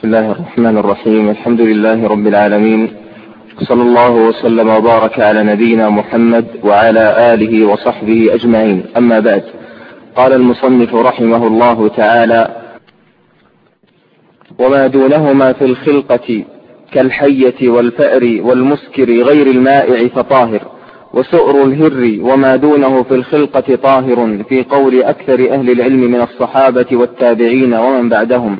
بسم الله الرحمن الرحيم. الحمد لله رب العالمين. صلى الله وسلم وبارك على نبينا محمد وعلى آله وصحبه أجمعين. أما بعد قال المصنف رحمه الله تعالى وما دونهما في الخلقة كالحية والفأر والمسكر غير المائع فطاهر وسؤر الهر وما دونه في الخلقة طاهر في قول أكثر أهل العلم من الصحابة والتابعين ومن بعدهم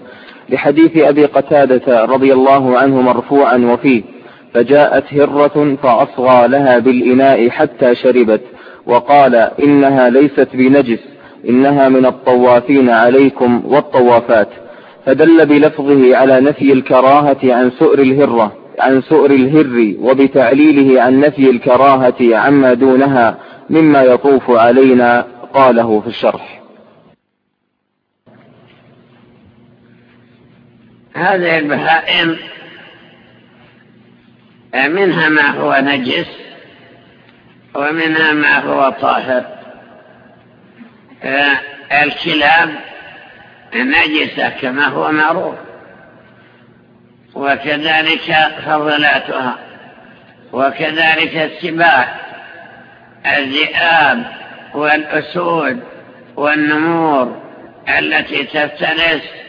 لحديث أبي قتادة رضي الله عنه مرفوعا وفيه فجاءت هرة فأصغى لها بالإناء حتى شربت وقال إنها ليست بنجس إنها من الطوافين عليكم والطوافات. فدل بلفظه على نفي الكراهة عن سؤر الهرة عن سؤر الهر وبتعليله عن نفي الكراهة عما دونها مما يطوف علينا قاله في الشرح. هذه البهائم منها ما هو نجس ومنها ما هو طاهر. الكلاب نجسة كما هو معروف وكذلك فضلاتها وكذلك السباع الذئاب والأسود والنمور التي تفترس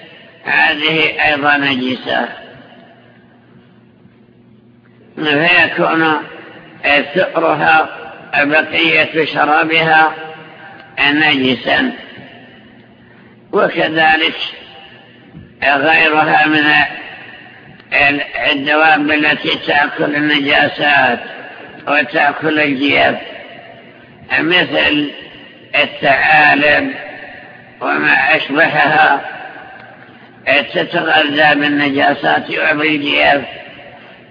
هذه أيضا نجسة. فيكون ثأرها بقية شرابها نجسا. وكذلك غيرها من الدواب التي تأكل النجاسات وتأكل الجيف مثل الثعالب وما أشبهها. تتغذى بالنجاسات وبالجيف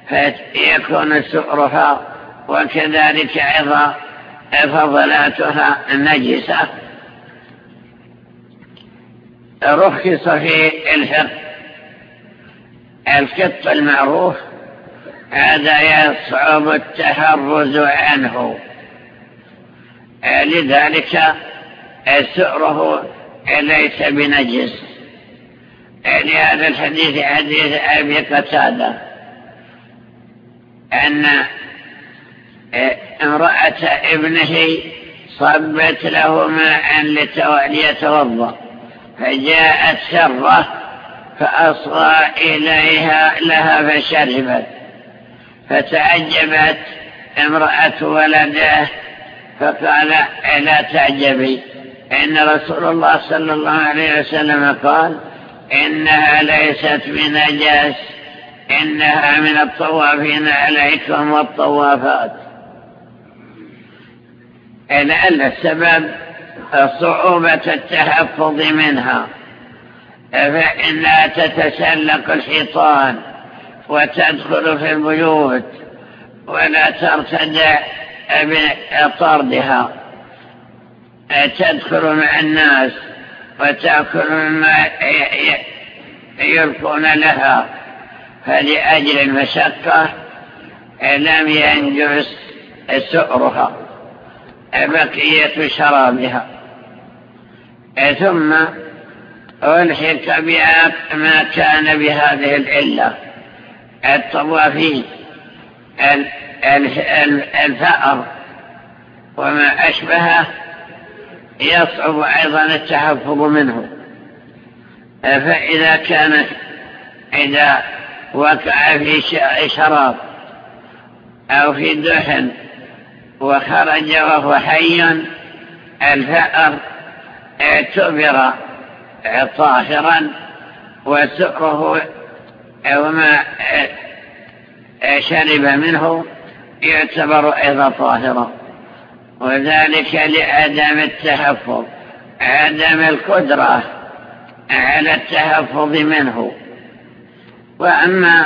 فيكون سؤرها وكذلك أيضا فضلاتها نجسة. رخص في الحق الكف المعروف هذا يصعب التحرز عنه. لذلك سؤره ليس بنجس. لهذا الحديث حديث أبي قتادة أن امرأة ابنه صبت له ماء ليتوضا فجاءت سرة فأصغى إليها لها فشربت فتعجبت امرأة ولده فقال لا تعجبي؟ إن رسول الله صلى الله عليه وسلم قال إنها ليست بنجاس إنها من الطوافين عليكم والطوافات. لأن السبب صعوبة التحفظ منها فإنها تتسلق الحيطان وتدخل في البيوت ولا ترتدع بطردها تدخل مع الناس. وتأكل مما يلقون لها. فلأجل المشقة لم ينجس سؤرها. بقية شرابها. ثم ألحق بها ما كان بهذه العلة. الطوافين الفأر وما أشبهه يصعب أيضا التحفظ منه. فإذا كانت إذا وقع في شراب أو في دحن وخرج وهو حي الفأر اعتبر طاهرا وسؤره وما شرب منه يعتبر أيضا طاهرا. وذلك لعدم التحفظ عدم القدرة على التحفظ منه. وأما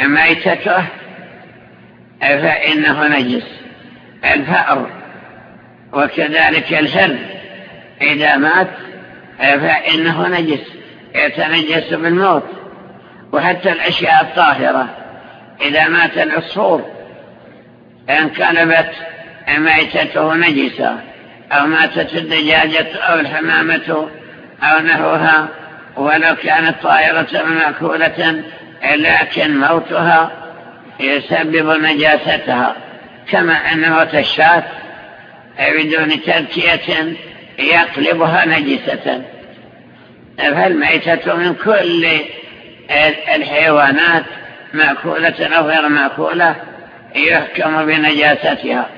ميتته فإنه نجس الفأر وكذلك الهر إذا مات فإنه نجس يتنجس بالموت. وحتى الأشياء الطاهرة إذا مات العصفور انقلبت ميتته نجسة أو ماتت الدجاجة أو الحمامة أو نحوها ولو كانت طائرة مأكولة لكن موتها يسبب نجاستها. كما أن موت الشاة بدون تذكية يقلبها نجسة. فالميتة من كل الحيوانات مأكولة أو غير مأكولة يحكم بنجاستها.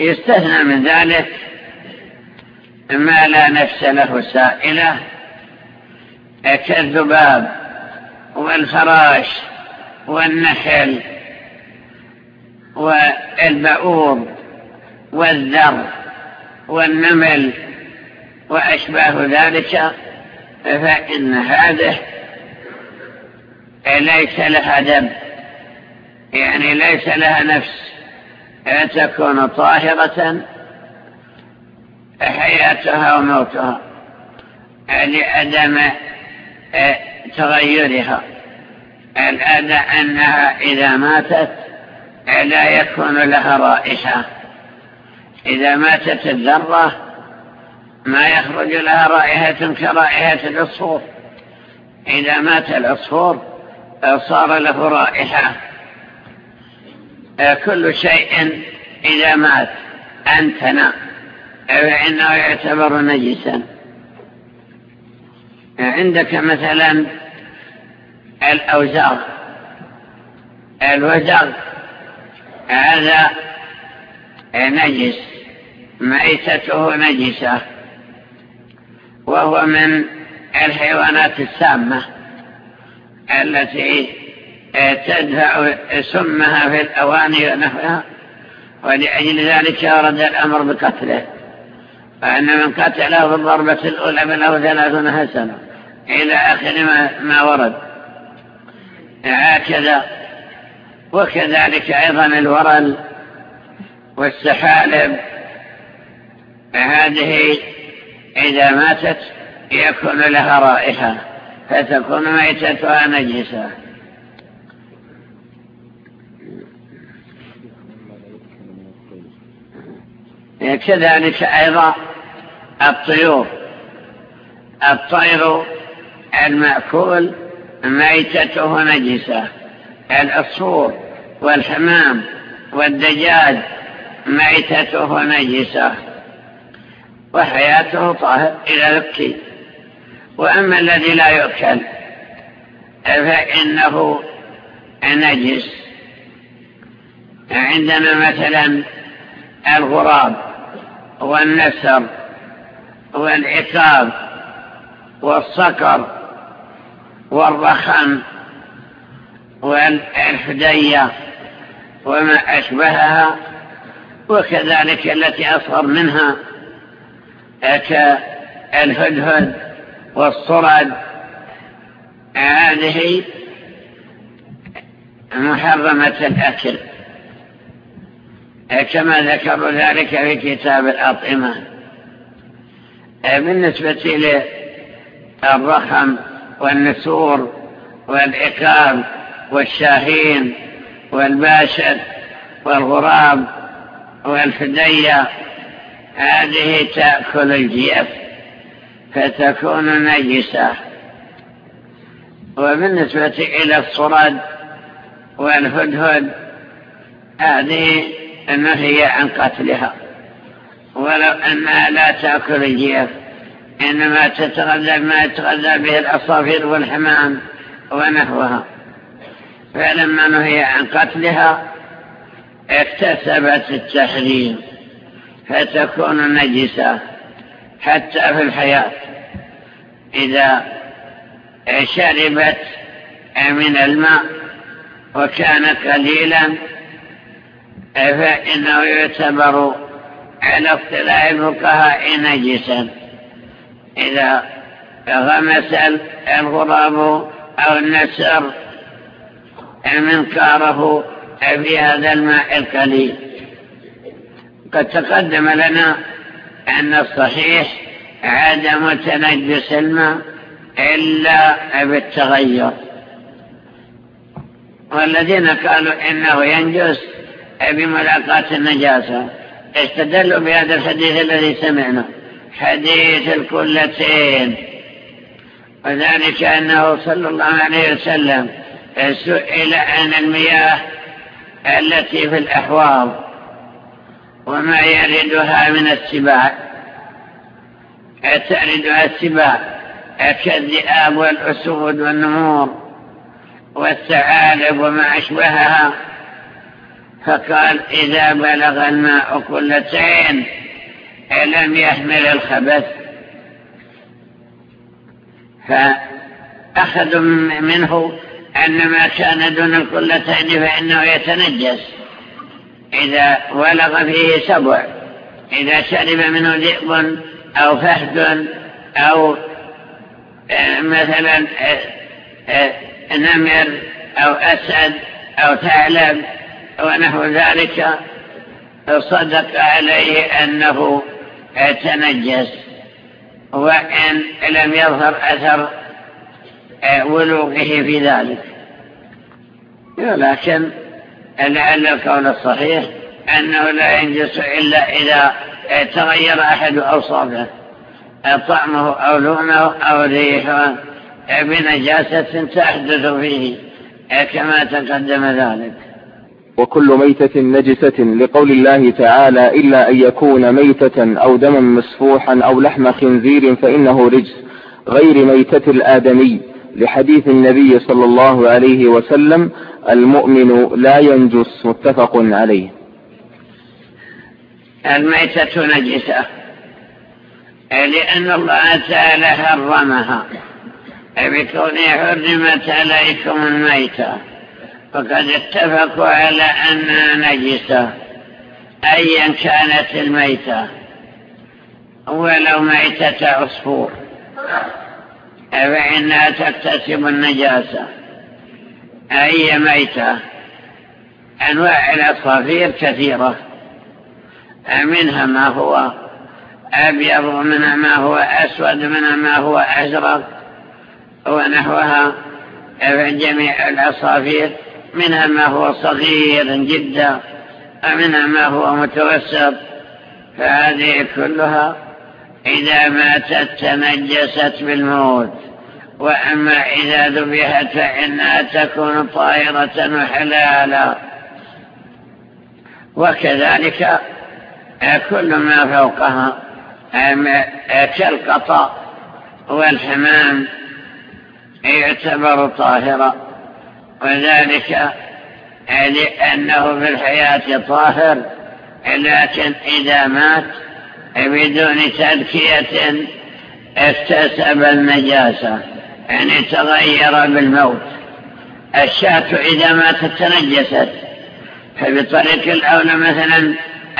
يستثنى من ذلك ما لا نفس له سائلة كالذباب والفراش والنحل والبعوض والذر والنمل وأشباه ذلك فإن هذه ليس لها دم يعني ليس لها نفس. تكون طاهرة حياتها وموتها لعدم تغيرها. الأدى أنها إذا ماتت لا يكون لها رائحة. إذا ماتت الذرة ما يخرج لها رائحة كرائحة العصفور. إذا مات العصفور صار له رائحة. كل شيء إذا مات أنتنا فإنه يعتبر نجسا. عندك مثلا الأوزار. الوزر هذا نجس. ميتته نجسة. وهو من الحيوانات السامة التي تدفع سمها في الأواني ونحوها ولأجل ذلك ورد الأمر بقتله. فأن من قتله بالضربة الأولى فله ثلاثون حسنة. إلى آخر ما, ما ورد. هكذا. وكذلك أيضا الورل والسحالب. هذه إذا ماتت يكون لها رائحة فتكون ميتتها نجسة. كذلك أيضا الطيور. الطير المأكول ميتته نجسة. العصفور والحمام والدجاج ميتته نجسة. وحياته طاهر إلى ذكي وأما الذي لا يؤكل فإنه نجس. عندنا مثلا الغراب. والنسر والعقاب والصقر والرخم والحدية وما أشبهها وكذلك التي أصغر منها كالهدهد والصرد. هذه محرمة الأكل. كما ذكروا ذلك في كتاب الأطعمة. بالنسبة للرخم والنسور والعقاب والشاهين والباشر والغراب والفدية هذه تأكل الجيف فتكون نجسة. وبالنسبة إلى الصرد والهدهد هذه النهي عن قتلها. ولو أنها لا تأكل الجيف إنما تتغذى ما يتغذى به الأصافير والحمام ونحوها. فلما نهي عن قتلها اكتسبت التحريم فتكون نجسة حتى في الحياة. إذا شربت من الماء وكان قليلا فإنه يعتبر على اطلاع الفقهاء نجسا. إذا غمس الغراب أو النسر منكاره في هذا الماء القليل. قد تقدم لنا أن الصحيح عدم تنجس الماء إلا بالتغير والذين قالوا إنه ينجس بملاقاة النجاسة. استدلوا بهذا الحديث الذي سمعنا. حديث الكلتين. وذلك أنه صلى الله عليه وسلم سئل عن المياه التي في الأحواض وما يردها من السباع. تردها السباع كالذئاب والأسود والنمور والثعالب وما أشبهها. فقال إذا بلغ الماء كلتين لم يحمل الخبث؟ فأخذوا منه أن ما كان دون الكلتين فإنه يتنجس. إذا ولغ فيه سبع إذا شرب منه ذئب أو فهد أو آه، مثلا آه، آه، نمر أو أسد أو ثعلب ونحو ذلك صدق عليه أنه تنجس وإن لم يظهر أثر ولوغه في ذلك. لكن لعل القول الصحيح أنه لا ينجس إلا إذا تغير أحد أوصافه طعمه أو لونه أو ريحه بنجاسة تحدث فيه كما تقدم ذلك. وكل ميتة نجسة لقول الله تعالى إلا أن يكون ميتة أو دما مسفوحا أو لحم خنزير فإنه رجس غير ميتة الآدمي لحديث النبي صلى الله عليه وسلم المؤمن لا ينجس متفق عليه. الميتة نجسة لأن الله تعالى حرمها. بكونه حرمت عليكم الميتة. فقد اتفقوا على أنها نجسة أيا كانت الميتة. ولو ميتة عصفور. فإنها تكتسب النجاسة. أي ميتة؟ أنواع العصافير كثيرة. منها ما هو أبيض ومنها ما هو أسود ومنها ما هو أزرق ونحوها. جميع العصافير منها ما هو صغير جدا ومنها ما هو متوسط. فهذه كلها إذا ماتت تنجست بالموت. وأما إذا ذبحت فإنها تكون طائرة وحلالا. وكذلك كل ما فوقها كالقطا والحمام يعتبر طاهرا. وذلك لأنه في الحياة طاهر لكن إذا مات بدون تذكية اكتسب النجاسة يعني تغير بالموت. الشاة إذا ماتت تنجست. فبطريق الأولى مثلا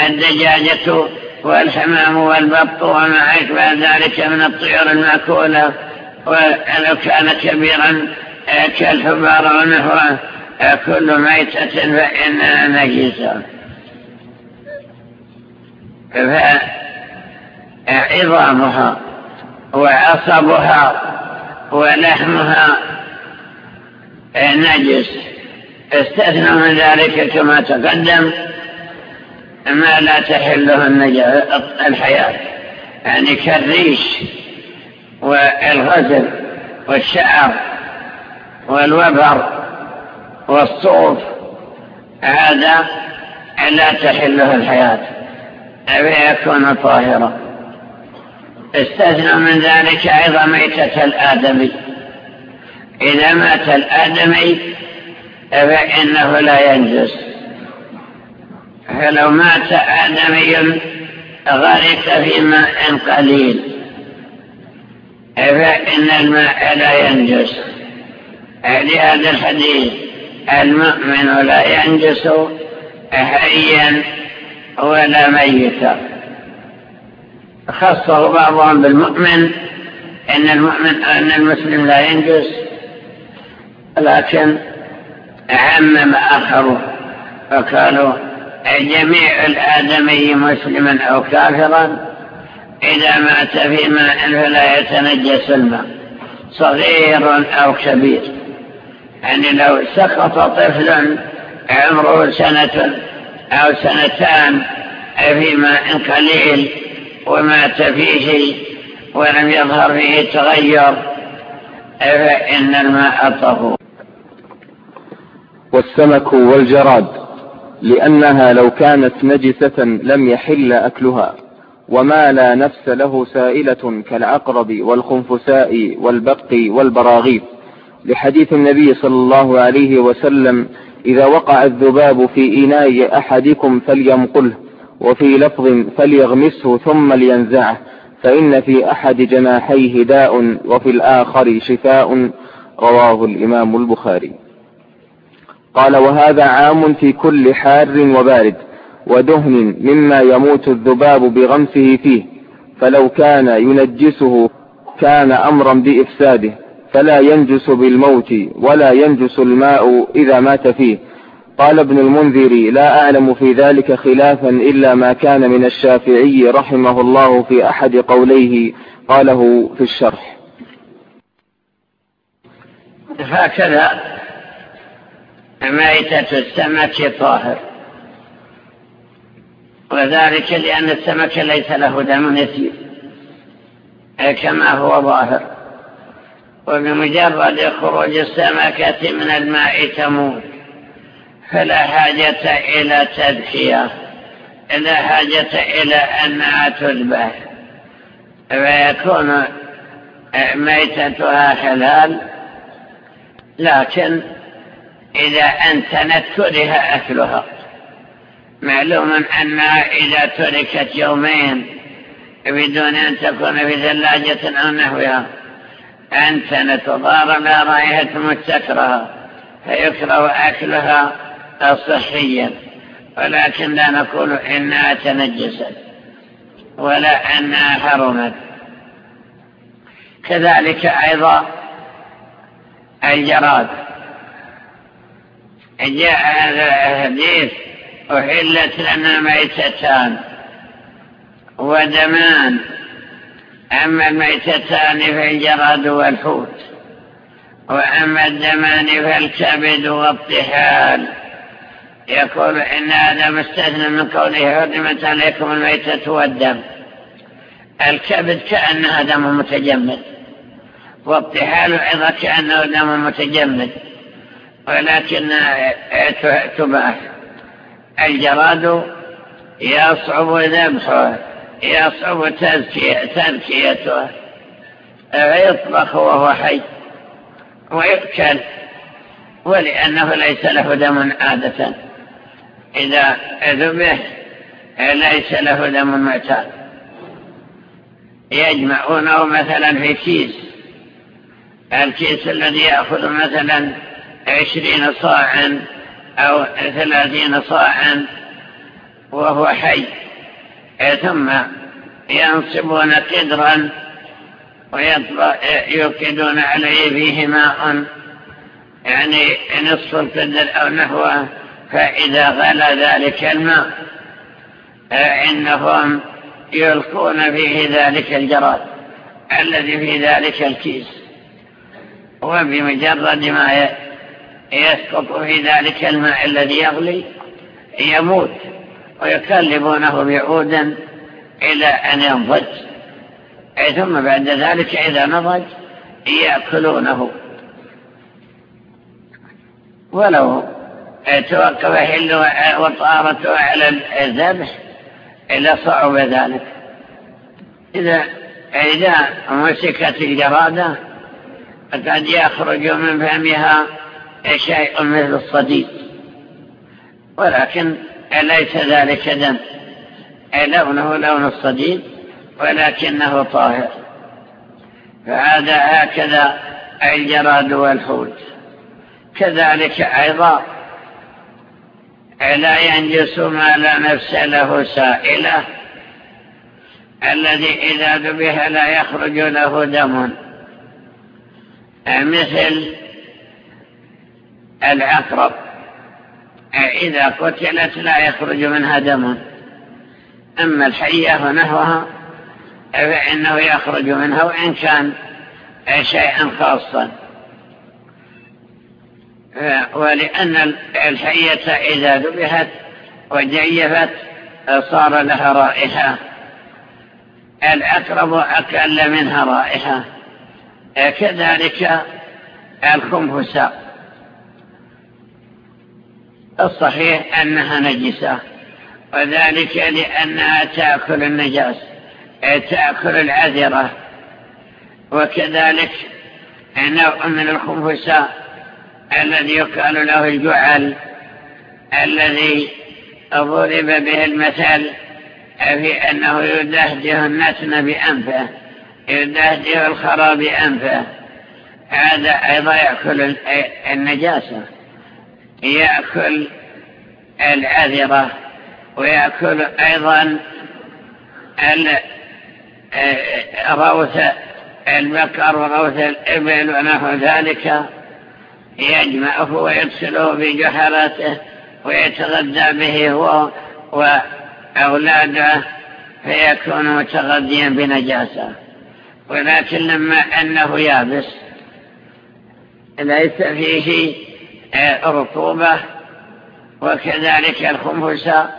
الدجاجة والحمام والبط وما أشبه ذلك من الطيور المأكولة ولو كان كبيرا كالحبار ونحوه كل ميتة فإنها نجسة. فعظامها وعصبها ولحمها نجس. استثنى من ذلك كما تقدم ما لا تحله الحياة. يعني كالريش والغزل والشعر. والوبر والصوف هذا لا تحله الحياة فيكون طاهرا. استثنى من ذلك أيضا ميتة الآدمي. إذا مات الآدمي فإنه لا ينجس. فلو مات آدمي غرق في ماء قليل فإن الماء لا ينجس. لهذا الحديث المؤمن لا ينجس حيا ولا ميتا. خصه بعضهم بالمؤمن إن المؤمن إن المسلم لا ينجس لكن عمم اخره فقالوا جميع الآدمي مسلما أو كافرا إذا مات في ماء فلا يتنجس الماء صغير أو كبير. يعني لو سقط طفل عمره سنة أو سنتان في ماء قليل ومات فيه ولم يظهر فيه تغير فإن الماء طهور. والسمك والجراد لأنها لو كانت نجسة لم يحل أكلها وما لا نفس له سائلة كالعقرب والخنفساء والبق والبراغيث. لحديث النبي صلى الله عليه وسلم إذا وقع الذباب في إناء أحدكم فليمقله وفي لفظ فليغمسه ثم لينزعه فإن في أحد جناحيه داء وفي الآخر شفاء. رواه الإمام البخاري. قال وهذا عام في كل حار وبارد ودهن مما يموت الذباب بغمسه فيه فلو كان ينجسه كان أمرا بإفساده فلا ينجس بالموت ولا ينجس الماء إذا مات فيه. قال ابن المنذر لا أعلم في ذلك خلافا إلا ما كان من الشافعي رحمه الله في أحد قوليه قاله في الشرح. هكذا ميتة السمك طاهر. وذلك لأن السمك ليس له دم يسير كما هو ظاهر. وبمجرد خروج السمكة من الماء تموت. فلا حاجة إلى تدحية لا حاجة إلى أنها تذبح. فيكون ميتتها حلال لكن إذا أنتنت كره أكلها. معلوم أنها إذا تركت يومين بدون أن تكون في ثلاجة أو نحوها. أنتنت وضار لا رائحة مستكرها فيكره أكلها صحيا ولكن لا نقول إنها تنجست ولا أنها حرمت. كذلك أيضا الجراد. جاء هذا الحديث أحلت لنا ميتتان ودمان. أما الميتتان فالجراد والحوت وأما الدمان فالكبد والطحال. يقول إن هذا مستثنى من قوله حرمت عليكم الميتة والدم. الكبد كأنها دم متجمد والطحال أيضا كأنه دم متجمد ولكن تباح. الجراد يصعب ذبحه. يصعب تذكيته فيطبخ وهو حي. ويؤكل. ولأنه ليس له دم عادة. إذا ذبح ليس له دم معتاد يجمعونه مثلا في كيس. الكيس الذي يأخذ مثلا عشرين صاعا أو ثلاثين صاعا وهو حي. ثم ينصبون قدرا ويوقدون عليه فيه ماء. يعني نصف القدر أو نحوه فإذا غلى ذلك الماء إنهم يلقون فيه ذلك الجراد الذي في ذلك الكيس. وبمجرد ما يسقط في ذلك الماء الذي يغلي يموت. ويكلبونه بعودا إلى أن ينضج. ثم بعد ذلك إذا نضج يأكلونه. ولو توقف حل وطارته على الذبح إلا صعب ذلك. إذا إذا مسكت الجرادة قد يخرج من فمها شيء مثل الصديد. ولكن ليس ذلك دم؟ لونه لون الصديد ولكنه طاهر. فهذا هكذا الجراد والحوت. كذلك أيضا لا ينجس ما لا نفس له سائلة الذي إذا ذبح لا يخرج له دم. مثل العقرب. إذا قتلت لا يخرج منها دم. أما الحية ونحوها فإنه يخرج منها وإن كان شيئا خاصا. ولأن الحية إذا ذبحت وجيفت صار لها رائحة. العقرب أقل منها رائحة. كذلك الخنفساء. الصحيح أنها نجسة وذلك لأنها تأكل النجاس تأكل العذرة. وكذلك نوع من الخنفساء الذي يقال له الجعل الذي ضرب به المثل في أنه يدهده النتن بأنفه يدهده الخرى بأنفه. هذا أيضا يأكل النجاسة. يأكل العذرة ويأكل أيضا روث البقر وروث الإبل ونحو ذلك. يجمعه ويغسله بجحراته ويتغذى به هو وأولاده فيكون متغذيا بنجاسة. ولكن لما أنه يابس ليس فيه رطوبة وكذلك الخنفسة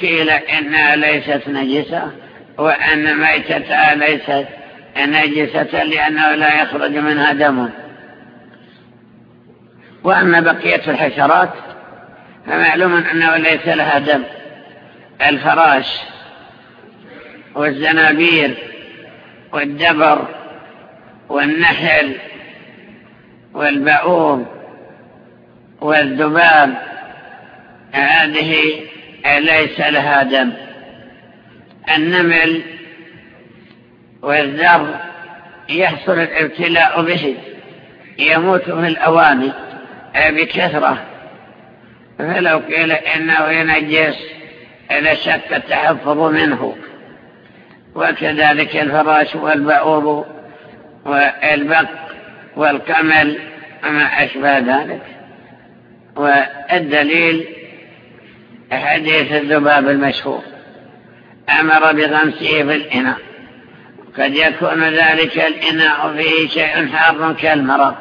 قيل إنها ليست نجسة وأن ميتتها ليست نجسة لأنه لا يخرج منها دم. وأما بقية الحشرات فمعلوم أنه ليس لها دم. الفراش والزنابير والدبر والنحل والبعوض والذباب هذه ليس لها دم. النمل والذر يحصل الابتلاء به يموت في الأواني بكثرة. فلو قيل إنه ينجس لشك التحفظ منه. وكذلك الفراش والبعوض والبق والكمل وما أشبه ذلك. والدليل حديث الذباب المشهور. أمر بغمسه في الإناء. قد يكون ذلك الإناء فيه شيء حار كالمرق.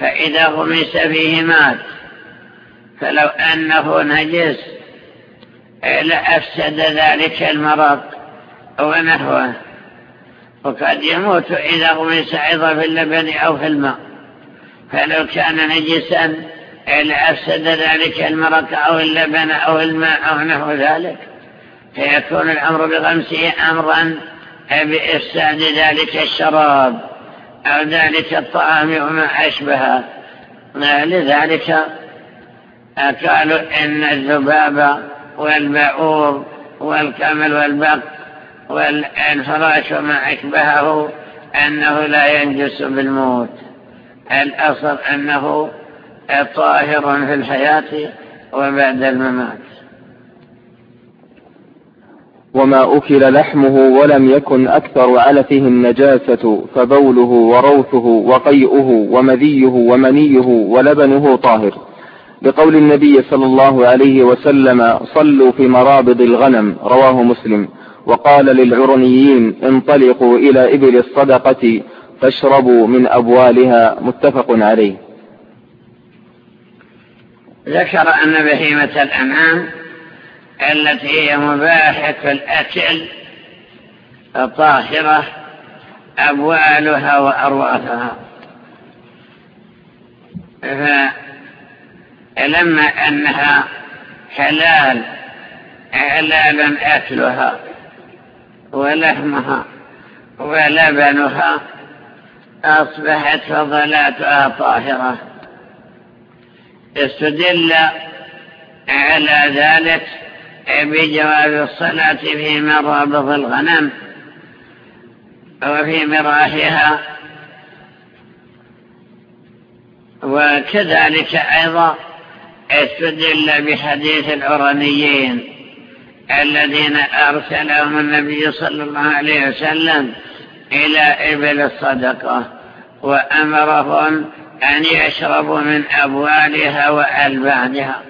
فإذا غمس فيه مات. فلو أنه نجس لأفسد ذلك المرق ونحوه. وقد يموت إذا غمس أيضا في اللبن أو في الماء. فلو كان نجسا لأفسد ذلك المرق أو اللبن أو الماء أو نحو ذلك فيكون الأمر بغمسه أمرا بإفساد ذلك الشراب أو ذلك الطعام وما أشبه. لذلك قالوا إن الذباب والبعوض والكمل والبق والفراش وما أشبهه أنه لا ينجس بالموت. الأصل أنه طاهر في الحياة وبعد الممات. وما أكل لحمه ولم يكن أكثر علفه النجاسة فبوله وروثه وقيئه ومذيه ومنيه ولبنه طاهر. بقول النبي صلى الله عليه وسلم صلوا في مرابض الغنم رواه مسلم. وقال للعرنيين انطلقوا إلى إبل الصدقة فاشربوا من أبوالها. متفق عليه. ذكر أن بهيمة الأنعام التي هي مباحة الأكل طاهرة أبوالها وأرواثها فلما أنها حلال حلال أكلها ولحمها ولبنها أصبحت فضلاتها طاهرة. استدل على ذلك بجواز الصلاة في مرابض الغنم وفي مراحها وكذلك أيضا استدل بحديث العرانيين الذين أرسلهم النبي صلى الله عليه وسلم إلى إبل الصدقة. وأمرهم أن يشربوا من أبوالها وألبانها.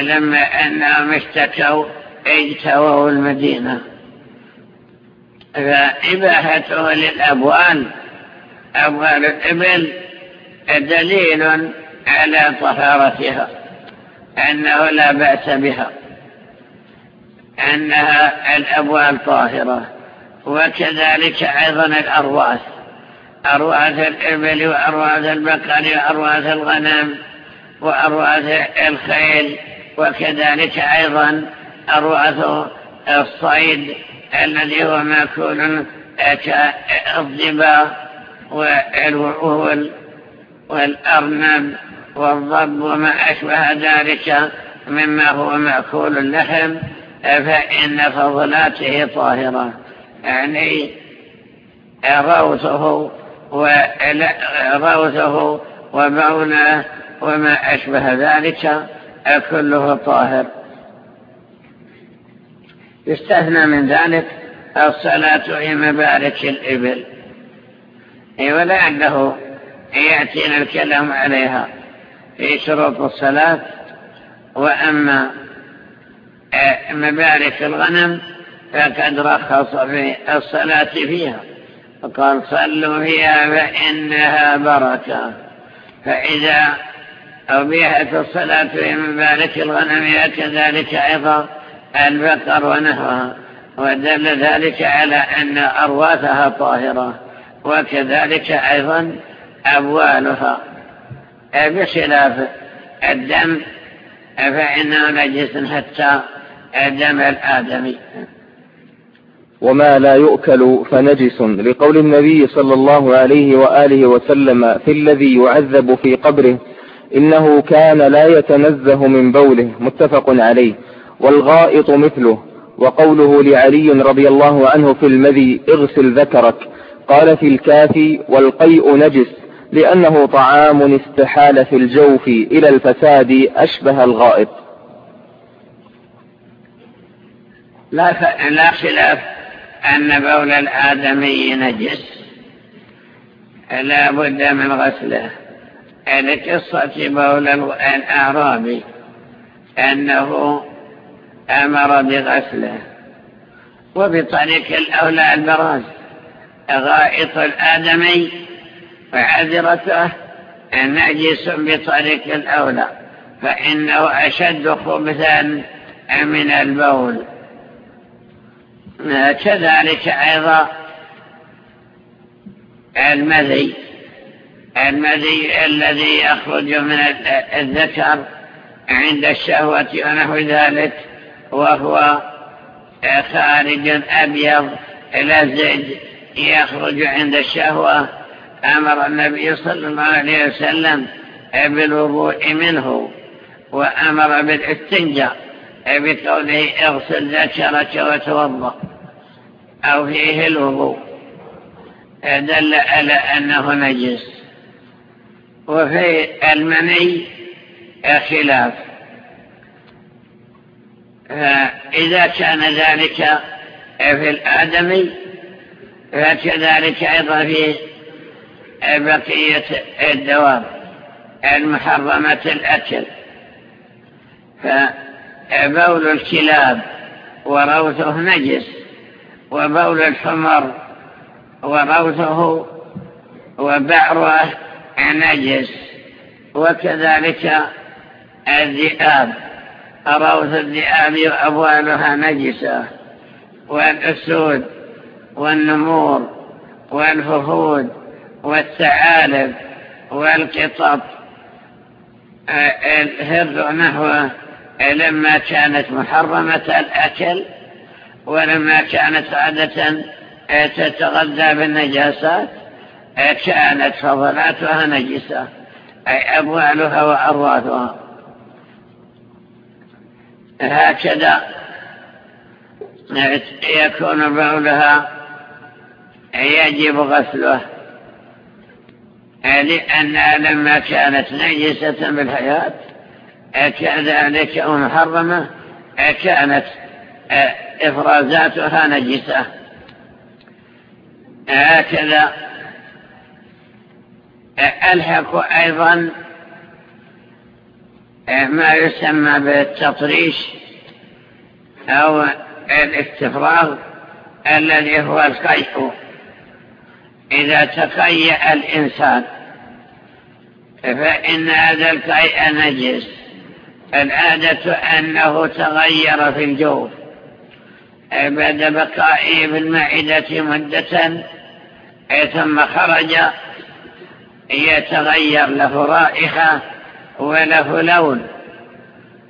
لما أنهم اشتكوا اجتووا المدينة. فإباحته للأبوال أبوال الإبل دليل على طهارتها أنه لا بأس بها أنها الأبوال طاهرة وكذلك أيضا الأرواث أرواث الإبل وأرواث البقر وأرواث الغنم وأرواث الخيل وكذلك أيضا أرواث الصيد الذي هو مأكول كالضبا والوعول والأرنب والضب وما أشبه ذلك مما هو مأكول اللحم فإن فضلاته طاهرة. يعني روثه وروثه وبونه وما أشبه ذلك كله طاهر. يستثنى من ذلك الصلاة في مبارك الإبل ولعله يأتينا الكلام عليها في شروط الصلاة. وأما مبارك الغنم فقد رخص في الصلاة فيها. وقال صلوا فيها فإنها بركة. فإذا أبيحت الصلاة في مبارك الغنم كذلك أيضا البقر ونحوها ودل ذلك على أن أرواثها طاهرة وكذلك أيضا أبوالها. بخلاف الدم فإنه نجس حتى دم الآدمي. وما لا يؤكل فنجس لقول النبي صلى الله عليه وآله وسلم في الذي يعذب في قبره إنه كان لا يتنزه من بوله متفق عليه. والغائط مثله وقوله لعلي رضي الله عنه في المذي اغسل ذكرك. قال في الكافي والقيء نجس لأنه طعام استحال في الجوف إلى الفساد أشبه الغائط. لا, لا خلاف. أن بول الآدمي نجس لا بد من غسله. لقصة بول الأعرابي أنه أمر بغسله وبطريق الأولى البراز. غائط الآدمي وعذرته نجس بطريق الأولى فإنه أشد خبثا من البول. كذلك أيضا المذي المذي الذي يخرج من الذكر عند الشهوة ونحو ذلك وهو خارج أبيض لزج يخرج عند الشهوة أمر النبي صلى الله عليه وسلم بالوضوء منه وأمر بالاستنجاء بقوله اغسل ذكرك وتوضأ. أو فيه الوضوء. دل على أنه نجس. وفي المني خلاف فإذا كان ذلك في الآدمي فكذلك أيضا في بقية الدواب المحرمة الأكل. فبول الكلاب وروثه نجس. وبول الحمر وروثه وبعرة نجس وكذلك الذئاب. روث الذئاب وأبوالها نجسة والأسود والنمور والفهود والثعالب والقطط. الهر نحوه لما كانت محرمة الأكل ولما كانت عادة تتغذى بالنجاسات كانت فضلاتها نجسة أي أبوالها وأرواثها هكذا يكون بولها يجب غسله. لأنها لما كانت نجسة بالحياة كذلك محرمة كانت إفرازاتها نجسة هكذا. ألحق أيضا ما يسمى بالتطريش أو الاستفراغ الذي هو القيء إذا تقيأ الإنسان فإن هذا القيء نجس. العادة أنه تغير في الجوف بعد بقائه بالمعدة مدة ثم خرج يتغير له رائحة وله لون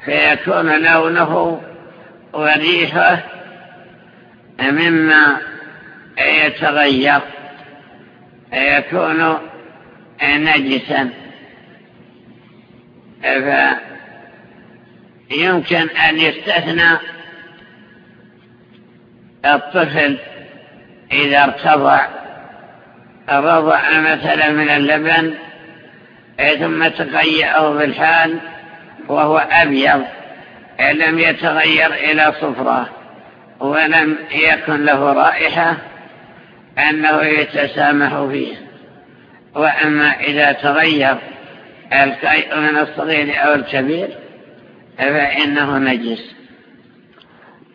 فيكون لونه وريحة مما يتغير يكون نجسا. فيمكن أن يستثنى الطفل إذا ارتضع رضع مثلا من اللبن ثم تقيأه بالحال وهو أبيض لم يتغير إلى صفرة ولم يكن له رائحة أنه يتسامح فيه. وأما إذا تغير القيء من الصغير أو الكبير فإنه نجس.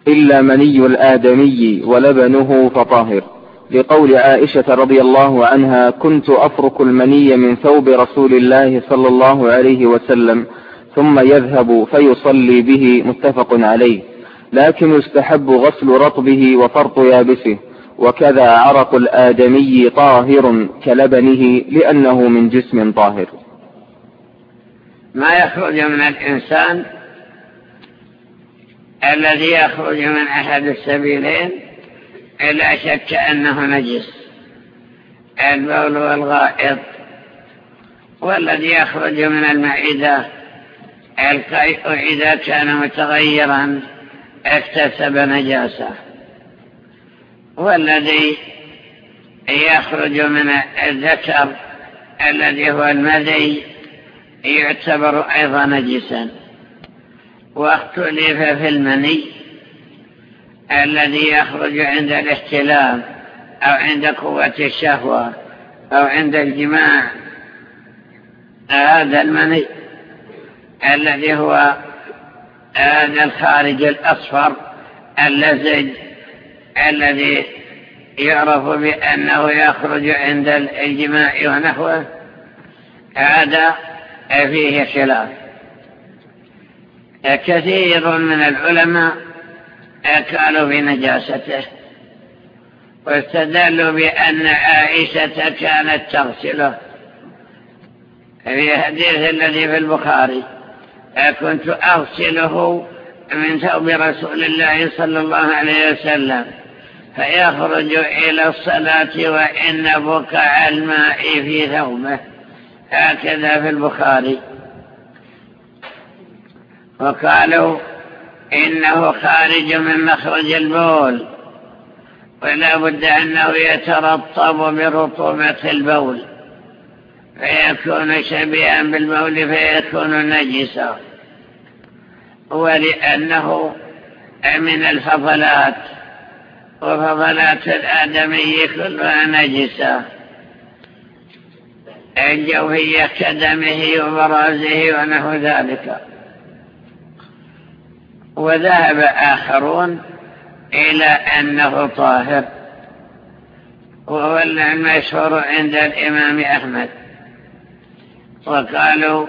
إلا مني الآدمي ولبنه فطاهر. لقول عائشة رضي الله عنها كنت أفرك المني من ثوب رسول الله صلى الله عليه وسلم ثم يذهب فيصلي به. متفق عليه. لكن يستحب غسل رطبه وفرط يابسه. وكذا عرق الآدمي طاهر كلبنه لأنه من جسم طاهر. ما يخرج من الإنسان الذي يخرج من أحد السبيلين لا شك أنه نجس البول والغائط. والذي يخرج من المعدة القيء إذا كان متغيرا اكتسب نجاسة. والذي يخرج من الذكر الذي هو المذي يعتبر أيضا نجسا. واختلف في المني الذي يخرج عند الاحتلام أو عند قوة الشهوة أو عند الجماع. هذا المني الذي هو هذا الخارج الأصفر اللزج الذي يعرف بأنه يخرج عند الجماع ونحوه. هذا فيه خلاف. كثير من العلماء قالوا بنجاسته واستدلوا بأن عائشة كانت تغسله. في حديث الذي في البخاري كنت أغسله من ثوب رسول الله صلى الله عليه وسلم فيخرج إلى الصلاة وإن بقع الماء في ثوبه. هكذا في البخاري. وقالوا إنه خارج من مخرج البول ولا بد أنه يترطب برطوبة البول فيكون شبيها بالبول فيكون نجسا. ولأنه من الفضلات وفضلات الآدمي كلها نجسة. الجوهية كدمه وبرازه ونحو ذلك. وذهب آخرون إلى أنه طاهر وهو المشهور عند الإمام أحمد. وقالوا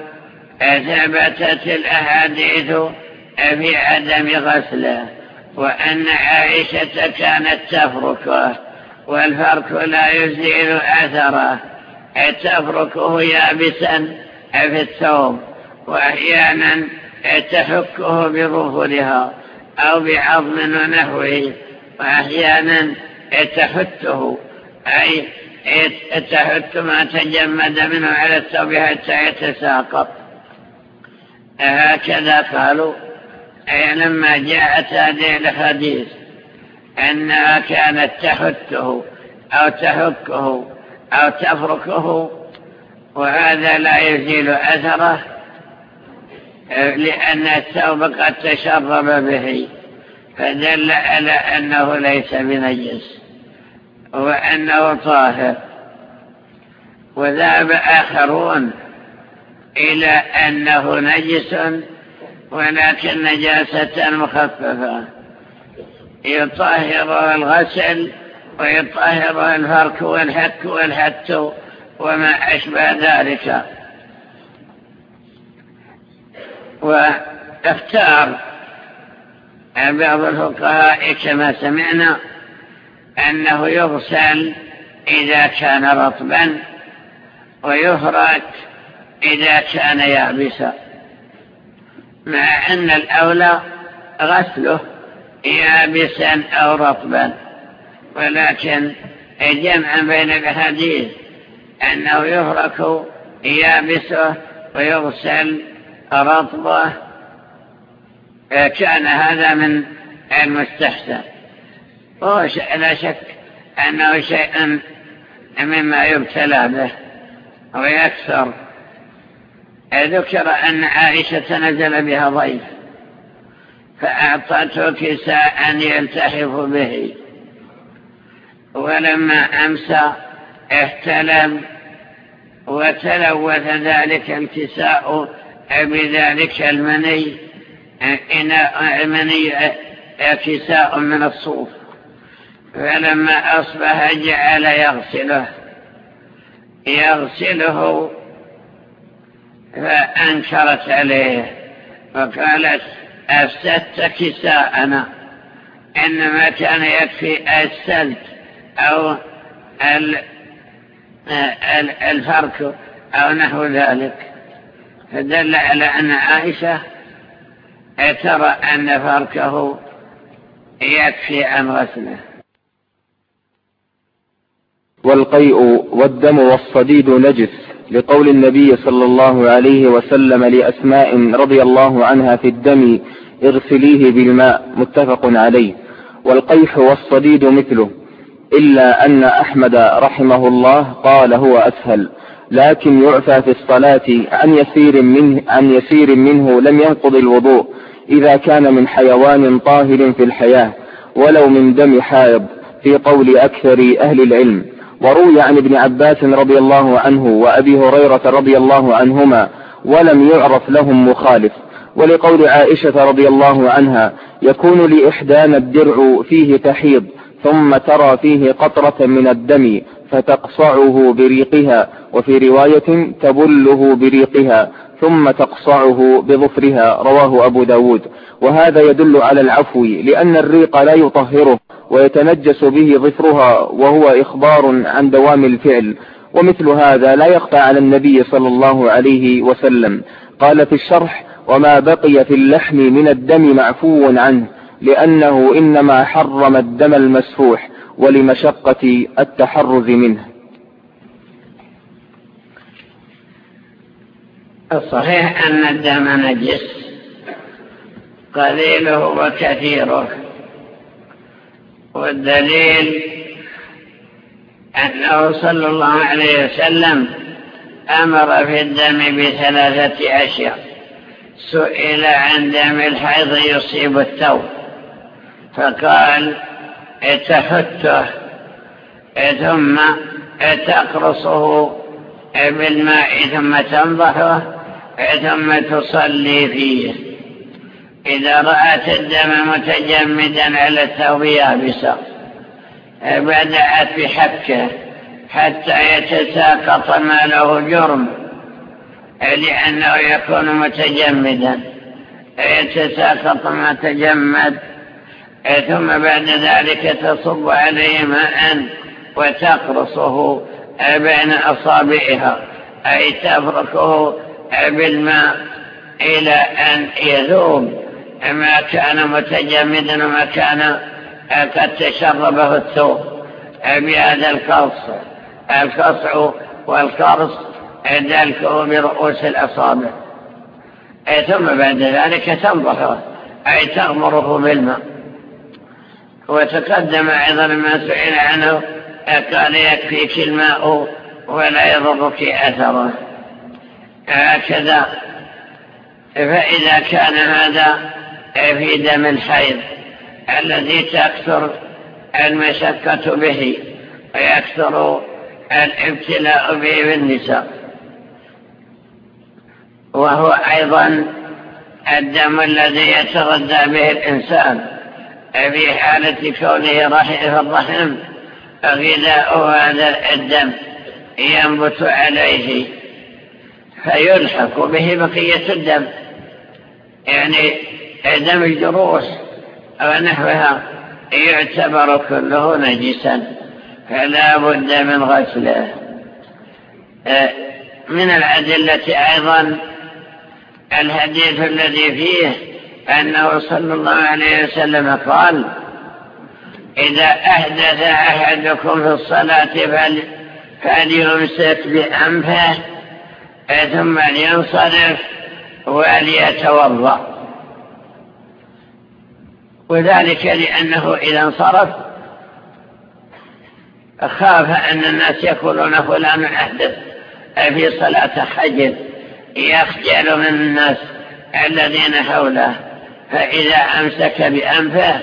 ثبتت الأحاديث في عدم غسله وأن عائشة كانت تفركه والفرك لا يزيل أثره تفركه يابسا في الثوب وأحيانا تحكه بظهرها أو بعظم ونحوه وأحيانا تحته أي تحت ما تجمد منه على الثوب حتى يتساقط. هكذا قالوا. أي لما جاءت هذه الحديث أنها كانت تحته أو تحكه أو تفركه وهذا لا يزيل أثره. لأن الثوب قد تشرب به فدل على أنه ليس بنجس وأنه طاهر. وذهب آخرون إلى أنه نجس ولكن نجاسة مخففة. يطهر الغسل ويطهر الفرك والحك والحت وما أشبه ذلك. واختار بعض الفقهاء كما سمعنا أنه يغسل إذا كان رطبا ويفرك إذا كان يابسا مع أن الأولى غسله يابسا أو رطبا. ولكن جمعا بين الحديث أنه يفرك يابسه ويغسل رطبه كان هذا من المستحسن. لا شك أنه شيء مما يبتلى به ويكثر. ذكر أن عائشة نزل بها ضيف فأعطته كساء يلتحف به. ولما أمسى احتلم وتلوث ذلك الكساء بذلك المني مني كساء من الصوف. فلما أصبح جعل يغسله يغسله فأنكرت عليه وقالت أفسدت كساءنا إنما كان يكفي السلت أو الفرك أو نحو ذلك. فدل على أن عائشة ترى أن فركه يكفي عن غسله والقيء والدم والصديد نجس لقول النبي صلى الله عليه وسلم لأسماء رضي الله عنها في الدم اغسليه بالماء متفق عليه. والقيح والصديد مثله إلا أن أحمد رحمه الله قال هو أسهل. لكن يعفى في الصلاة عن يسير منه, عن يسير منه لم ينقض الوضوء إذا كان من حيوان طاهر في الحياة ولو من دم حائض في قول أكثر أهل العلم. وروي عن ابن عباس رضي الله عنه وأبي هريرة رضي الله عنهما ولم يعرف لهم مخالف. ولقول عائشة رضي الله عنها يكون لإحدانا الدرع فيه تحيض ثم ترى فيه قطرة من الدم فتقصعه بريقها وفي رواية تبله بريقها ثم تقصعه بظفرها رواه أبو داود. وهذا يدل على العفو لأن الريق لا يطهره ويتنجس به ظفرها وهو إخبار عن دوام الفعل. ومثل هذا لا يخفى على النبي صلى الله عليه وسلم. قال في الشرح وما بقي في اللحم من الدم معفو عنه لأنه إنما حرم الدم المسفوح ولمشقة التحرز منه. الصحيح أن الدم نجس قليله وكثيره. والدليل أنه صلى الله عليه وسلم أمر في الدم بثلاثة أشياء. سئل عن دم الحيض يصيب الثوب فقال تحته ثم تقرصه بالماء ثم تنضحه ثم تصلي فيه. إذا رأت الدم متجمدا على الثوب يابسا بدأت بحكه حتى يتساقط ما له جرم لأنه يكون متجمدا. يتساقط ما تجمد ثم بعد ذلك تصب عليه ماء وتقرصه بين أصابعها أي تفركه بالماء إلى أن يذوب. ما كان متجمدا وما كان قد تشربه الثوب بهذا القص. القصع والقرص دلكه برؤوس الأصابع. ثم بعد ذلك تنضحه أي تغمره بالماء. وتقدم أيضا ما سئل عنه قال يكفيك الماء ولا يضرك أثره. هكذا. فإذا كان هذا في دم الحيض الذي تكثر المشقة به ويكثر الابتلاء به بالنساء وهو أيضا الدم الذي يتغذى به الإنسان. في حالة كونه رحم الرحم غذاء هذا الدم ينبت عليه فيلحق به بقية الدم. يعني دم الجروس أو نحوها يعتبر كله نجسا فلا بد من غسله. آه، من الأدلة أيضا الحديث الذي فيه أنه صلى الله عليه وسلم قال إذا أحدث أحدكم في الصلاة فليمسك بأنفه ثم لينصرف وليتوضأ. وذلك لأنه إذا انصرف خاف أن الناس يقولون فلان أحدث في صلاة حجر يخجل من الناس الذين حوله. فإذا أمسك بأنفه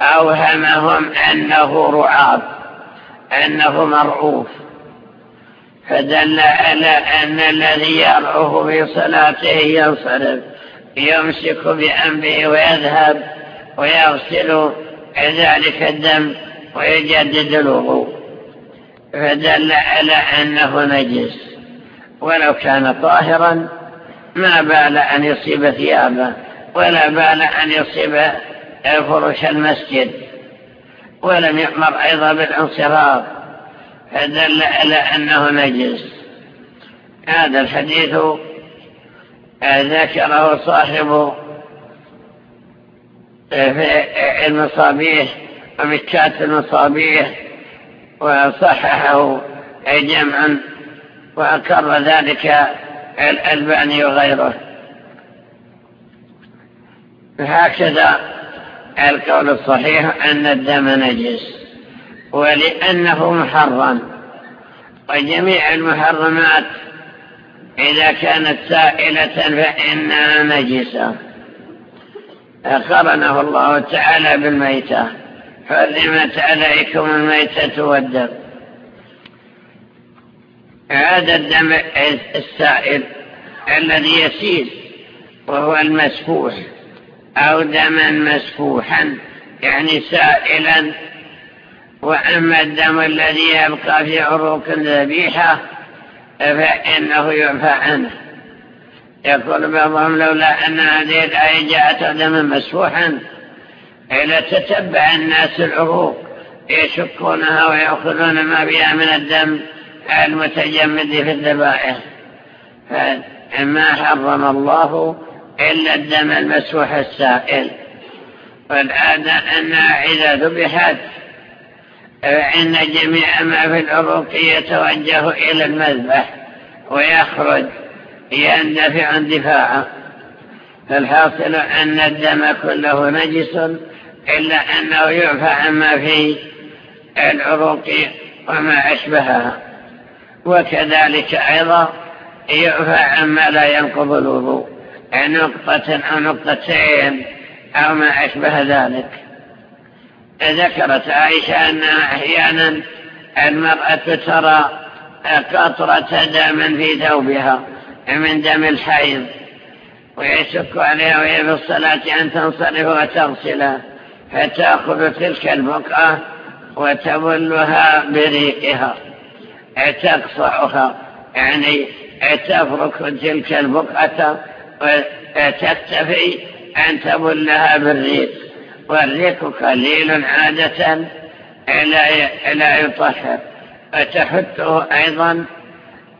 أوهمهم أنه رعاب أنه مرعوف فدل على أن الذي يرعوه في صلاته ينصرف يمسك بأنفه ويذهب ويغسل ذلك الدم ويجدد الوضوء. فدل على أنه نجس. ولو كان طاهرا ما بال أن يصيب ثيابه. ولا بال أن يصيب فرش المسجد ولم يأمر أيضا بالانصراف فدل على أنه نجس. هذا الحديث ذكره صاحب في المصابيح ومكات المصابيح وصححه جمعا وأكر ذلك الألباني وغيره. هكذا القول الصحيح أن الدم نجس ولأنه محرم وجميع المحرمات إذا كانت سائلة فإنها نجسة. قرنه الله تعالى بالميتة. حرمت عليكم الميتة والدم. هذا الدم السائل الذي يسيل وهو المسفوح. أو دما مسفوحا يعني سائلا. وأما الدم الذي يبقى في عروق الذبيحة فإنه يعفى عنه. يقول بعضهم لولا أن هذه الآية جاءت دما مسفوحا لتتبع الناس العروق يشكونها ويأخذون ما بها من الدم المتجمد في الذبائح. فما حرم الله إلا الدم المسوح السائل. والعادة أنها إذا ذبحت فإن جميع ما في العروق يتوجه إلى المذبح ويخرج يندفع اندفاعا فالحاصل أن الدم كله نجس إلا أنه يعفى عما في العروق وما أشبهها. وكذلك أيضا يعفى عما لا ينقض الوضوء. نقطة أو نقطتين أو ما أشبه ذلك. ذكرت عائشة أنها أحيانا المرأة ترى قطرة دم في ثوبها من دم الحيض ويشك عليها وهي في الصلاة أن تنصرف وتغسلها فتأخذ تلك البقعة وتبلها بريقها. تقصعها يعني تفرك تلك البقعة وتكتفي أن تبلها بالريق. والريق قليل عادة لا يطهر. وتحته أيضا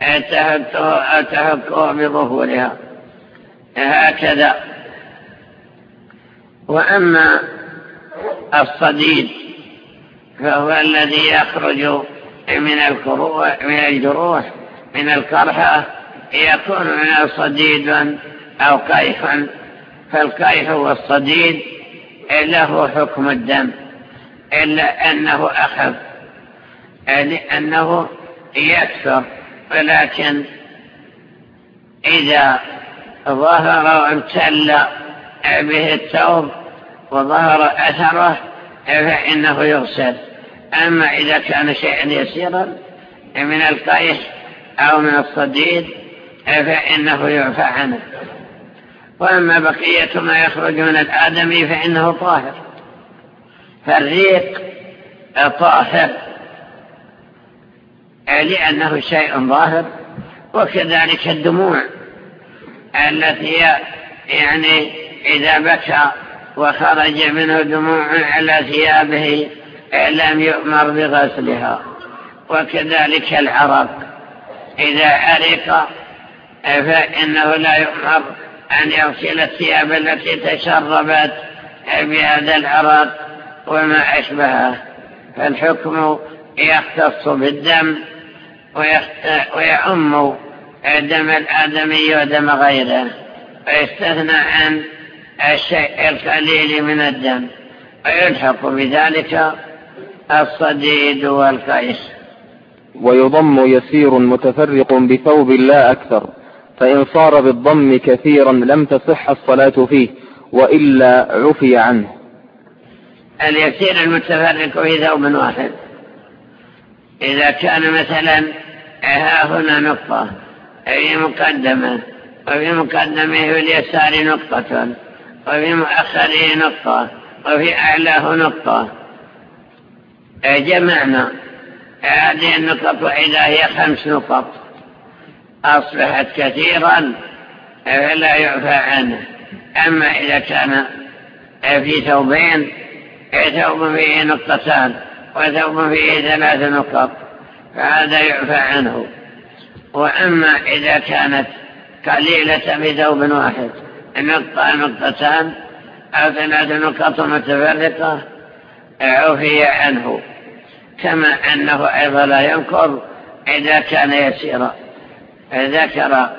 تحته أو تحكه بظهورها. هكذا. وأما الصديد فهو الذي يخرج من من الجروح من القرحة يكون من صديد أو قيح فالقيح والصديد له حكم الدم إلا أنه أخف لأنه يكثر ولكن إذا ظهر وامتل به الثوب وظهر أثره فإنه يغسل. أما إذا كان شيئا يسيرا من القيح أو من الصديد فإنه يعفى عنه. وأما بقية ما يخرج من الآدمي فإنه طاهر. فالريق طاهر لأنه شيء ظاهر وكذلك الدموع التي يعني إذا بكى وخرج منه دموع على ثيابه لم يؤمر بغسلها. وكذلك العرق إذا عرق فإنه لا يؤمر أن يغسل الثياب التي تشربت بهذا العرق وما أشبهه. فالحكم يختص بالدم ويعم دم الآدمي ودم غيره ويستثنى عن الشيء القليل من الدم ويلحق بذلك الصديد والقيس. ويضم يسير متفرق بثوب لا أكثر. فإن صار بالضم كثيرا لم تصح الصلاة فيه وإلا عفي عنه. اليسير المتفرق في ثوب واحد. إذا كان مثلا ها هنا نقطة في مقدمة وفي مقدمة اليسار نقطة وفي مؤخره نقطة وفي أعلاه نقطة. جمعنا هذه النقط وإذا هي خمس نقط. أصبحت كثيرا فلا يعفى عنه. أما إذا كان في ثوبين ثوب فيه نقطتان وثوب فيه ثلاث نقط فهذا يعفى عنه. وأما إذا كانت قليلة بثوب واحد نقطة نقطتان أو ثلاث نقط متفرقة عفي عنه. كما أنه أيضا لا ينكر إذا كان يسيرا. ذكر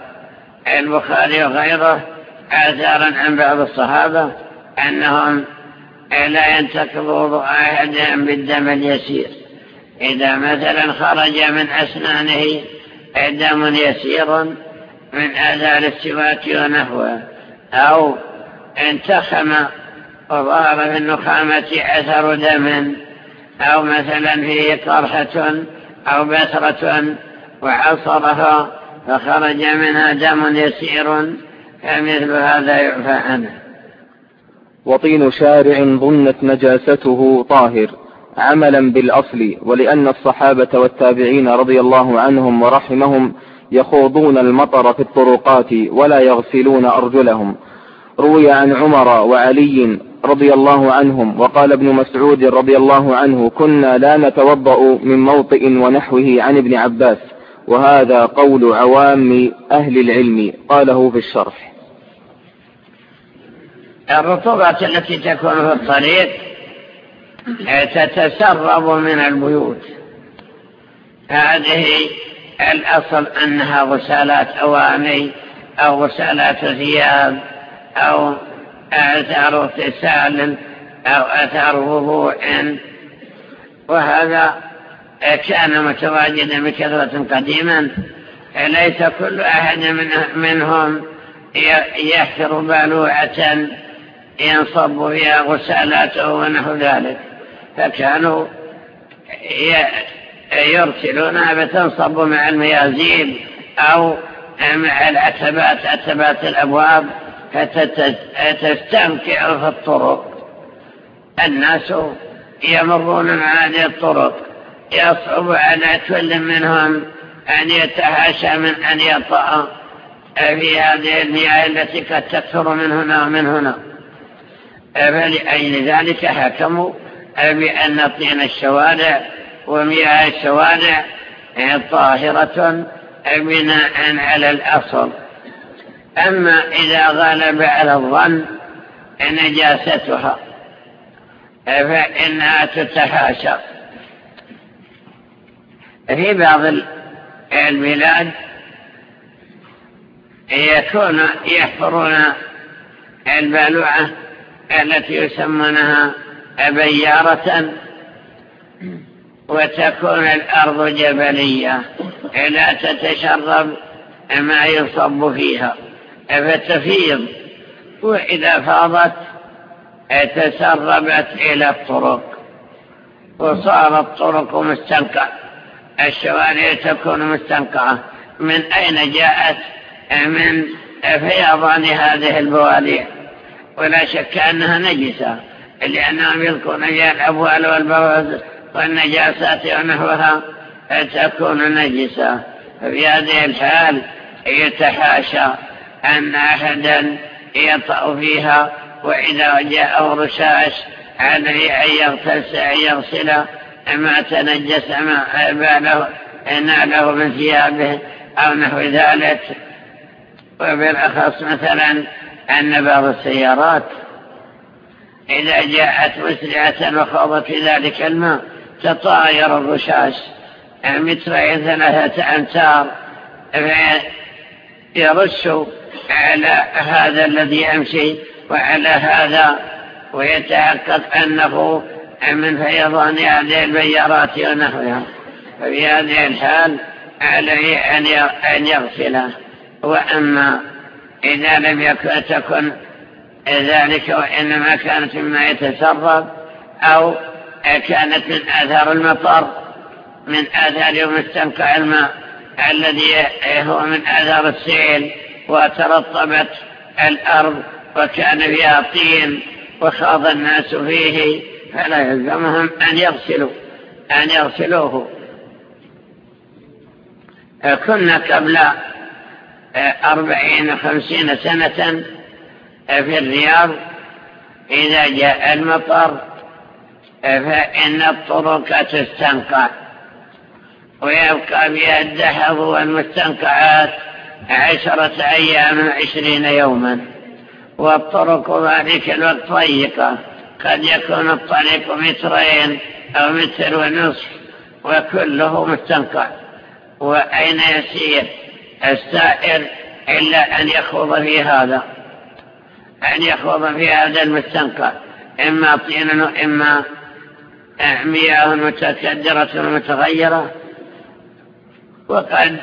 البخاري وغيره آثارا عن بعض الصحابة أنهم لا ينتقض وضوء أحدهم بالدم اليسير. إذا مثلا خرج من أسنانه دم يسير من آثار السواك ونحوه أو انتخم وظهر في النخامة أثر دم أو مثلا فيه قرحة أو بثرة وعصرها فخرج منها دم يسير فمثل هذا يعفى عنه. وطين شارع ظنت نجاسته طاهر عملا بالأصل ولأن الصحابة والتابعين رضي الله عنهم ورحمهم يخوضون المطر في الطرقات ولا يغسلون أرجلهم. روي عن عمر وعلي رضي الله عنهم وقال ابن مسعود رضي الله عنه كنا لا نتوضأ من موطئ ونحوه عن ابن عباس. وهذا قول عوام أهل العلم قاله في الشرح. الرطوبة التي تكون في الطريق تتسرب من البيوت. هذه الأصل أنها غسالات أواني أو غسالات ثياب أو أثار اغتسال أو أثار وضوء. وهذا كان متواجدا بكثرة قديما ليس كل أحد منهم يحفر بالوعة ينصب فيها غسالاته ونحو ذلك. فكانوا يرسلونها فتنصب مع الميازين أو مع العتبات عتبات الأبواب فتستمتع في الطرق. الناس يمرون مع هذه الطرق. يصعب على كل منهم أن يتهاشى من أن يطأ. في هذه المياه التي قد تكثر من هنا ومن هنا. فلأجل ذلك حكموا بأن طين الشوارع ومياه الشوارع طاهرة بناء على الأصل. أما إذا غلب على الظن نجاستها. فإنها تتحاشى في بعض البلاد يكون يحفرون البالوعة التي يسمونها بيارة وتكون الأرض جبلية. لا تتشرب ما يصب فيها. فتفيض وإذا فاضت تسربت إلى الطرق وصارت الطرق مستنقعة الشوارع تكون مستنقعة. من أين جاءت؟ من فيضان هذه البواليع ولا شك أنها نجسة لأنهم يذكرون جاء الأبوال والبواز والنجاسات ونحوها تكون نجسة. ففي هذه الحال يتحاشى أن أحدا يطأ فيها وإذا جاء رشاش عليه أن يغسل ما تنجس ما باله ناله من ثيابه أو نحو ذلك. وبالأخص مثلا أن بعض السيارات إذا جاءت مسرعة وخاضت في ذلك الماء تطاير الرشاش. مترين ثلاثة أمتار يرش على هذا الذي يمشي وعلى هذا. ويتحقق أنه من فيضان هذه البيارات ونحوها ففي هذه الحال عليه أن يغسله وأما إذا لم يكن تكن ذلك وإنما كانت مما يتسرب أو كانت من آثار المطر من آثار يوم استنقع الماء الذي هو من آثار السيل وترطبت الأرض وكان فيها طين وخاض الناس فيه. فلا يلزمهم أن يغسلوا أن يغسلوه. كنا قبل أربعين خمسين سنة في الرياض. إذا جاء المطر فإن الطرق تستنقع. ويبقى بها الدهب والمستنقعات عشرة أيام وعشرين يوما. والطرق ذلك الوقت ضيقة. قد يكون الطريق مترين أو متر ونصف وكله مستنقع. وأين يسير السائر إلا أن يخوض في هذا؟ أن يخوض في هذا المستنقع. إما طين وإما مياه متكدرة ومتغيرة وقد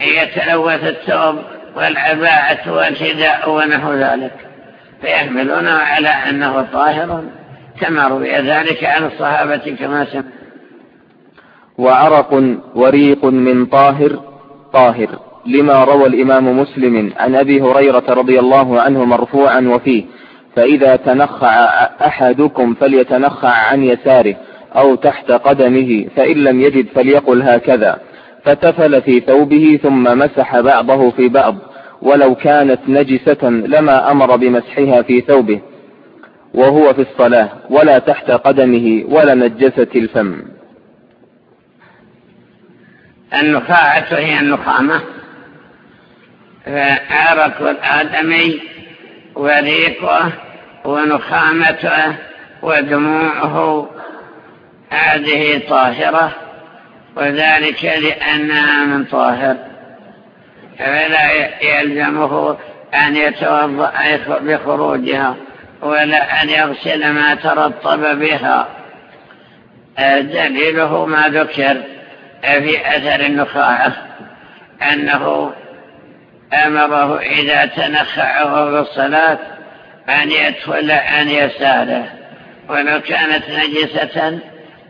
يتلوث الثوب والعباءة والحذاء ونحو ذلك. فيحملونه على أنه طاهر كما روي ذلك عن الصحابة كما سمع. وعرق وريق من طاهر طاهر لما روى الإمام مسلم عن أبي هريرة رضي الله عنه مرفوعا وفيه فإذا تنخع أحدكم فليتنخع عن يساره أو تحت قدمه فإن لم يجد فليقل هكذا فتفل في ثوبه ثم مسح بعضه في بعض. ولو كانت نجسة لما أمر بمسحها في ثوبه وهو في الصلاة ولا تحت قدمه ولا نجسة الفم. النخاعة هي النخامة. عرق الآدمي وريقه ونخامته ودموعه. هذه طاهرة وذلك لأنها من طاهر. فلا يلزمه أن يتوضأ بخروجها ولا أن يغسل ما ترطب بها. دليله ما ذكر في أثر النخاعة أنه أمره إذا تنخع وهو الصلاة أن يدخل أن يساره. ولو كانت نجسة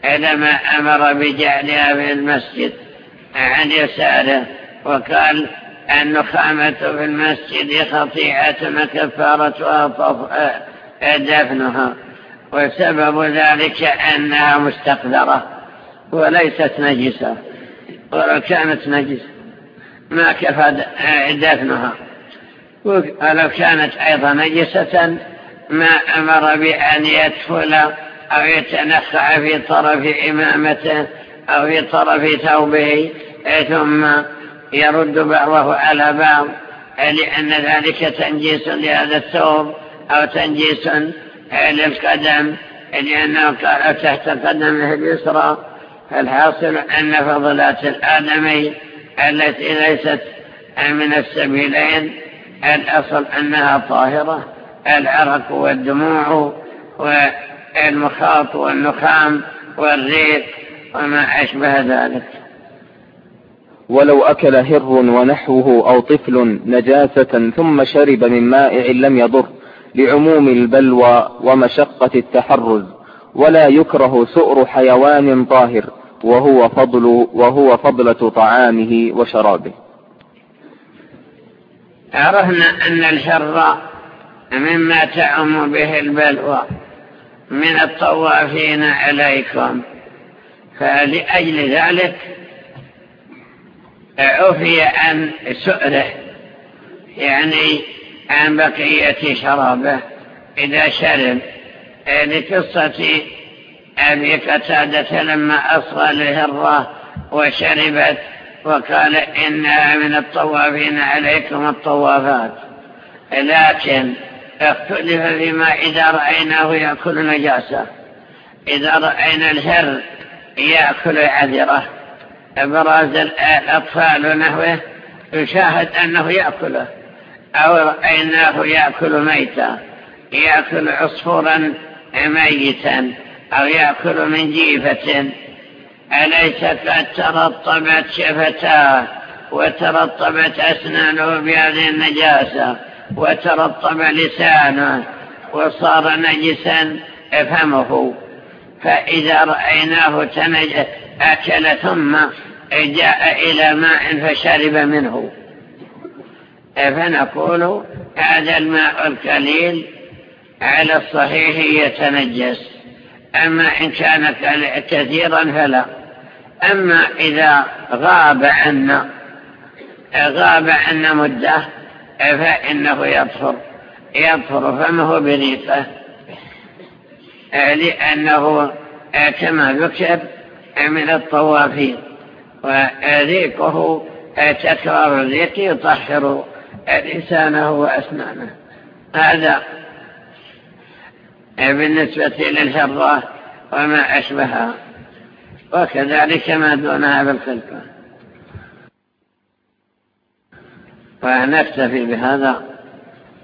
لما أمر بجعلها في المسجد عن يساره وقال النخامة في المسجد خطيئة وكفارتها دفنها وسبب ذلك أنها مستقدرة وليست نجسة ولو كانت نجسة ما كفى دفنها. ولو كانت أيضا نجسة ما أمر بأن يدخل أو يتنخع في طرف إمامته أو في طرف ثوبه ثم يرد بعضه على بعض لأن ذلك تنجيس لهذا الثوب أو تنجيس للقدم لأنه قال تحت قدمه اليسرى. فالحاصل أن فضلات الآدمي التي ليست من السبيلين الأصل أنها طاهرة العرق والدموع والمخاط والنخام والريق وما أشبه ذلك. ولو أكل هر ونحوه أو طفل نجاسة ثم شرب من مائع لم يضر لعموم البلوى ومشقة التحرز ولا يكره سؤر حيوان طاهر وهو فضل وهو فضلة طعامه وشرابه. عرفنا أن الحر مما تعم به البلوى من الطوافين عليكم فلأجل ذلك عفي عن سؤره يعني عن بقية شرابه. إذا شرب لقصة أبي قتادة لما أصغى الهرة وشربت وقال إنها من الطوافين عليكم الطوافات لكن اختلف فيما إذا رأيناه يأكل نجاسة إذا رأينا الهر يأكل عذرة. براز الأطفال نحوه يشاهد أنه يأكله أو رأيناه يأكل ميتا يأكل عصفورا ميتا أو يأكل من جيفة. أليس قد ترطبت شفتاه وترطبت أسنانه بهذه النجاسة وترطب لسانه وصار نجسا فمه فإذا رأيناه أكل ثم جاء إلى ماء فشرب منه. فنقول هذا الماء القليل على الصحيح يتنجس. أما إن كان كثيرا فلا. أما إذا غاب عنا غاب عنا مدة فإنه يطفر يطفر فمه بريقة. لأنه كما ذكر من الطوافين وريقه تكرار الريق يطهر لسانه وأسنانه هذا بالنسبة للهرة وما أشبهها وكذلك ما دونها بالخلقة ونكتفي بهذا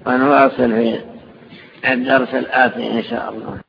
ونواصل في الدرس الآتي إن شاء الله.